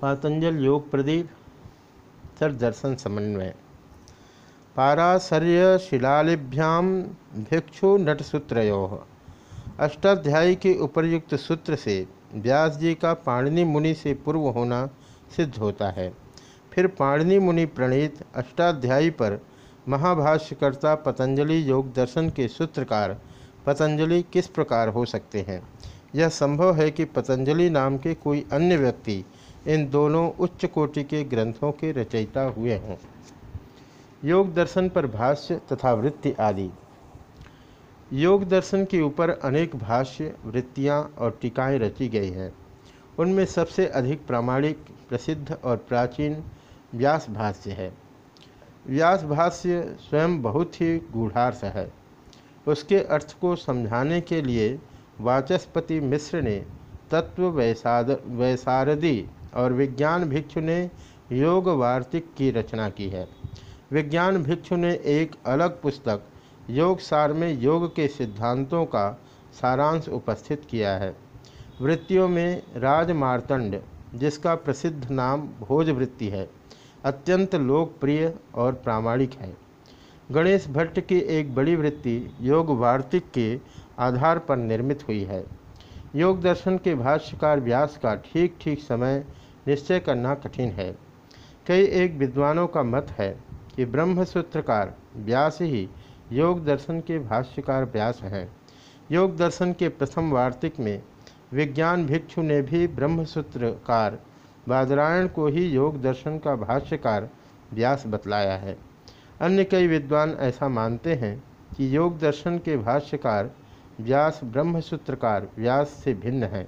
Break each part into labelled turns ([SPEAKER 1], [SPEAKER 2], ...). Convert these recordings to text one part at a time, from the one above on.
[SPEAKER 1] पातंजल योग प्रदीप, सर दर्शन समन्वय। पाराशर्य शिलालिभ्याम भिक्षु नटसूत्रो अष्टाध्यायी के उपर्युक्त सूत्र से व्यास जी का पाणिनि मुनि से पूर्व होना सिद्ध होता है। फिर पाणिनि मुनि प्रणीत अष्टाध्यायी पर महाभाष्यकर्ता पतंजलि योग दर्शन के सूत्रकार पतंजलि किस प्रकार हो सकते हैं? यह संभव है कि पतंजलि नाम के कोई अन्य व्यक्ति इन दोनों उच्च कोटि के ग्रंथों के रचयिता हुए हैं। योग दर्शन पर भाष्य तथा वृत्ति आदि। योग दर्शन के ऊपर अनेक भाष्य, वृत्तियाँ और टीकाएँ रची गई हैं। उनमें सबसे अधिक प्रामाणिक, प्रसिद्ध और प्राचीन व्यास भाष्य है। व्यास भाष्य स्वयं बहुत ही गूढ़ार्थ है। उसके अर्थ को समझाने के लिए वाचस्पति मिश्र ने तत्व वैसाद वैसारदी और विज्ञान भिक्षु ने योग वार्तिक की रचना की है। विज्ञान भिक्षु ने एक अलग पुस्तक, योग सार में योग के सिद्धांतों का सारांश उपस्थित किया है। वृत्तियों में राजमार्तंड, जिसका प्रसिद्ध नाम भोजवृत्ति है, अत्यंत लोकप्रिय और प्रामाणिक है। गणेश भट्ट की एक बड़ी वृत्ति योग वार्तिक के आधार पर निर्मित हुई है। योग दर्शन के भाष्यकार व्यास का ठीक ठीक समय निश्चय करना कठिन है। कई एक विद्वानों का मत है कि ब्रह्मसूत्रकार व्यास ही योग दर्शन के भाष्यकार व्यास हैं। योग दर्शन के प्रथम वार्तिक में विज्ञान भिक्षु ने भी ब्रह्मसूत्रकार बादरायण को ही योग दर्शन का भाष्यकार व्यास बतलाया है। अन्य कई विद्वान ऐसा मानते हैं कि योग दर्शन के भाष्यकार व्यास ब्रह्मसूत्रकार व्यास से भिन्न हैं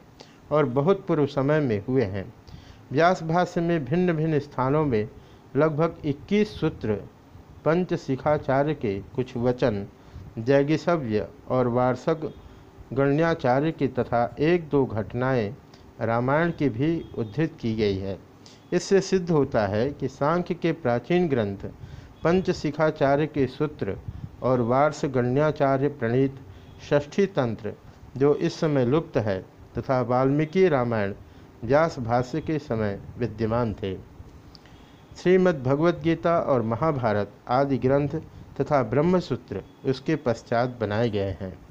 [SPEAKER 1] और बहुत पूर्व समय में हुए हैं। व्यास भाष्य में भिन्न भिन्न स्थानों में लगभग 21 सूत्र पंच शिखाचार्य के कुछ वचन, जैगिसव्य और वार्षक गण्याचार्य की तथा एक दो घटनाएँ रामायण की भी उद्धृत की गई है। इससे सिद्ध होता है कि सांख्य के प्राचीन ग्रंथ पंच शिखाचार्य के सूत्र और वार्ष गण्याचार्य प्रणीत षष्ठी तंत्र, जो इस समय लुप्त है, तथा वाल्मीकि रामायण व्यास भाष्य के समय विद्यमान थे। श्रीमद् गीता और महाभारत आदि ग्रंथ तथा ब्रह्मसूत्र उसके पश्चात बनाए गए हैं।